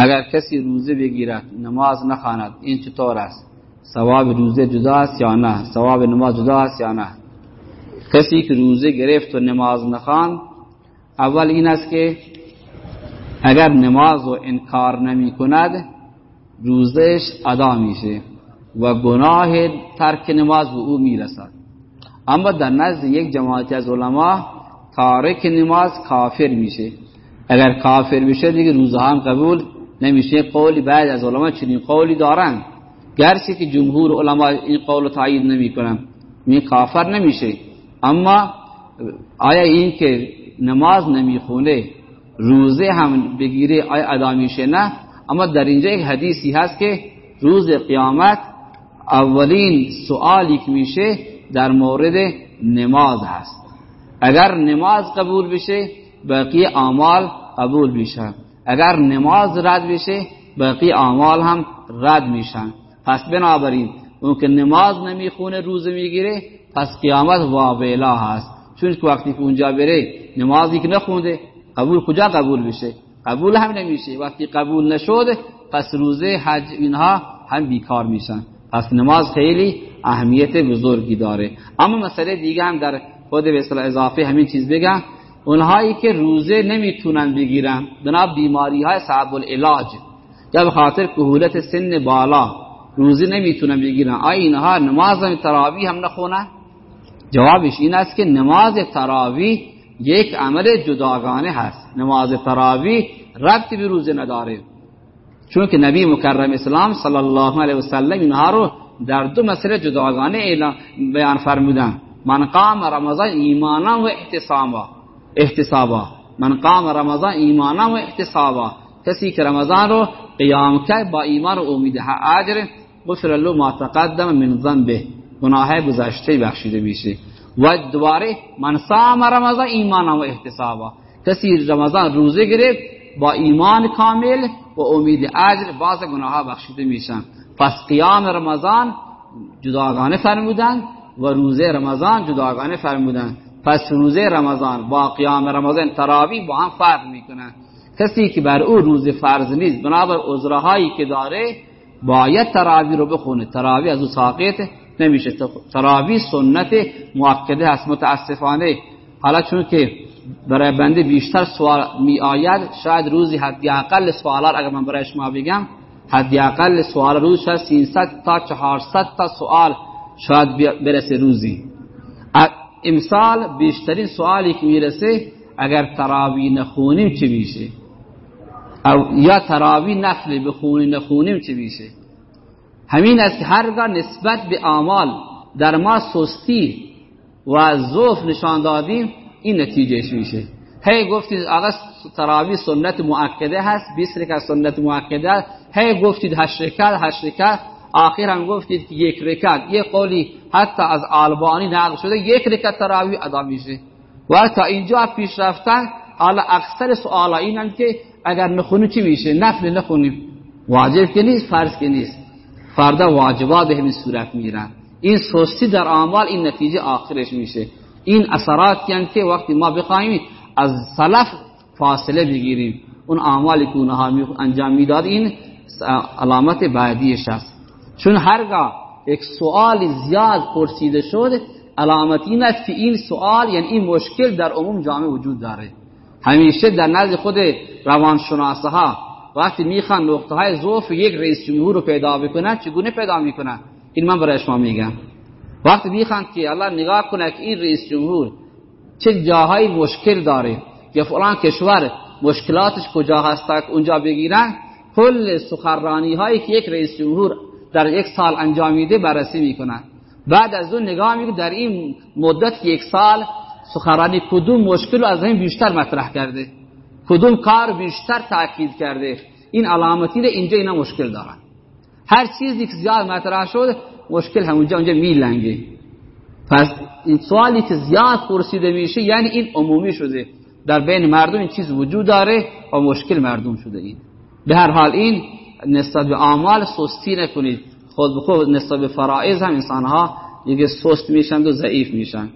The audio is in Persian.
اگر کسی روزه بگیرد نماز نخواند این چطور است؟ ثواب روزه جدا است یا نه؟ ثواب نماز جدا است یا نه؟ کسی که روزه گرفت و نماز نخواند اول این است که اگر نماز رو انکار نمی کند روزش ادا میشه و گناه ترک نماز به او می‌رسد. اما در نزد یک جماعتی از علما تارک نماز کافر میشه. اگر کافر بشه دیگه روزها هم قبول نمیشه قولی بعد از علما چنین قولی دارن. گرچه که جمهور علما این قول تایید نمی‌کنن. می کافر نمیشه. اما آیا این که نماز نمی‌خونه روزه هم بگیره آیا ادا میشه؟ نه. اما در اینجا یک حدیثی هست که روز قیامت اولین سوالی که میشه در مورد نماز هست. اگر نماز قبول بشه باقی اعمال قبول میشن. اگر نماز رد بشه باقی اعمال هم رد میشن. پس بنابراین اون که نماز نمی‌خونه روزه می‌گیره پس قیامت واویلا هست. چون که وقتی که اونجا بره نمازی که نخونده قبول کجا قبول بشه؟ قبول هم نمیشه. وقتی قبول نشد پس روزه حج اینها هم بیکار میشن. پس نماز خیلی اهمیت بزرگی داره. اما مسئله دیگه هم در خود به اضافه همین چیز بگم. اونهایی که روزه نمی‌تونن بگیرن. بنا بیماری های صعب العلاج یا به خاطر کهولت سن بالا روزه نمی‌تونن بگیرن. آیا اینها نماز تراوی هم نخونن؟ جوابش این است که نماز تراوی یک عمل جداگانه هست. نماز تراوی ربطی به روزه نداره. چون که نبی مکرم اسلام صلی الله علیه و سلم اینها رو در دو مسئله جداگانه بیان فرمودن. من قام رمضان ایمانا و احتسابا احتسابا. من قام رمضان ایمانا و احتسابا. کسی که رمضان رو قیام کرد با ایمان و امید اجر غفر له ما تقدم من ذنبه. گناه گذشته بخشیده میشه. و دوباره من صام رمضان ایمانا و احتسابا. کسی رمضان روزه گرفت با ایمان کامل و امید اجر باز گناه بخشیده میشن. پس قیام رمضان جداگانه فرمودن و روزه رمضان جداگانه فرمودن. پس روزه رمضان با قیام رمضان تراوی با هم فرق می‌کنن کسی که بر او روز فرض نیست بنابر عذرهایی که داره باید تراوی رو بخونه. تراوی از او نمیشه. تراوی سنت مؤکده هست متاسفانه. حالا چون که برای بنده بیشتر سوال می آید شاید روزی حدی اقل سوالات اگر من برای شما بگم حدی اقل سوال روز شاید 300 تا 400 تا سوال شاید برسه روزی. امسال بیشترین سوالی که می‌رسه اگر تراوی نخونیم چه میشه؟ او یا تراوی نفل بخونیم نخونیم چه میشه؟ همین است که هرگاه نسبت به اعمال در ما سستی و ضعف نشان دادیم این نتیجهش میشه. هی گفتید آقا تراوی سنت مؤکده هست 20 رکعت سنت مؤکده هی گفتید 8 رکعت 8 رکعت. آخر هم گفتید که یک رکعت. یه قولی حتی از آلبانی نقل شده یک رکعت تراوی ادا میشه. و تا اینجا پیش رفتن حالا اکثر سوالا اینن که اگر نخونی چی میشه؟ نفل نخونیم. واجب که نیست فرض که نیست. فردا واجبات به همین صورت میرن. این سستی در اعمال این نتیجه آخرش میشه. این اثرات که وقتی ما بخوایم از سلف فاصله بگیریم. اون اعمالی که اونها انجام می‌داد این علامت بعدیش است چون هرگاه یک سوال زیاد پرسیده شد علامت این است که این سوال یعنی این مشکل در عموم جامعه وجود داره. همیشه در نزد خود روانشناسه ها وقتی می‌خوان نقطه های ضعف یک رئیس جمهور رو پیدا بکنن چگونه پیدا می‌کنن؟ این من برای شما میگم. وقتی می‌خوان که الله نگاه کنه که این رئیس جمهور چه جاهای مشکل داره یا فلان کشور مشکلاتش کجا هست اونجا بگیرن کل سخرانی هایی که یک رئیس جمهور در یک سال انجام میده بررسی می‌کنن بعد از اون نگاه می‌کنه در این مدت یک سال سخرانی کدوم مشکل از این بیشتر مطرح کرده؟ کدوم کار بیشتر تاکید کرده؟ این علامتی اینجا اینا مشکل دارن. هر چیزی که زیاد مطرح شد مشکل همونجا اونجا میلنگه. پس این سوالی که زیاد پرسیده میشه یعنی این عمومی شده. در بین مردم این چیز وجود داره و مشکل مردم شده این. به هر حال این نسبت به اعمال سستی نکنید. خود به خود نسبت به فرائض هم انسانها دیگه سست میشن و ضعیف میشن.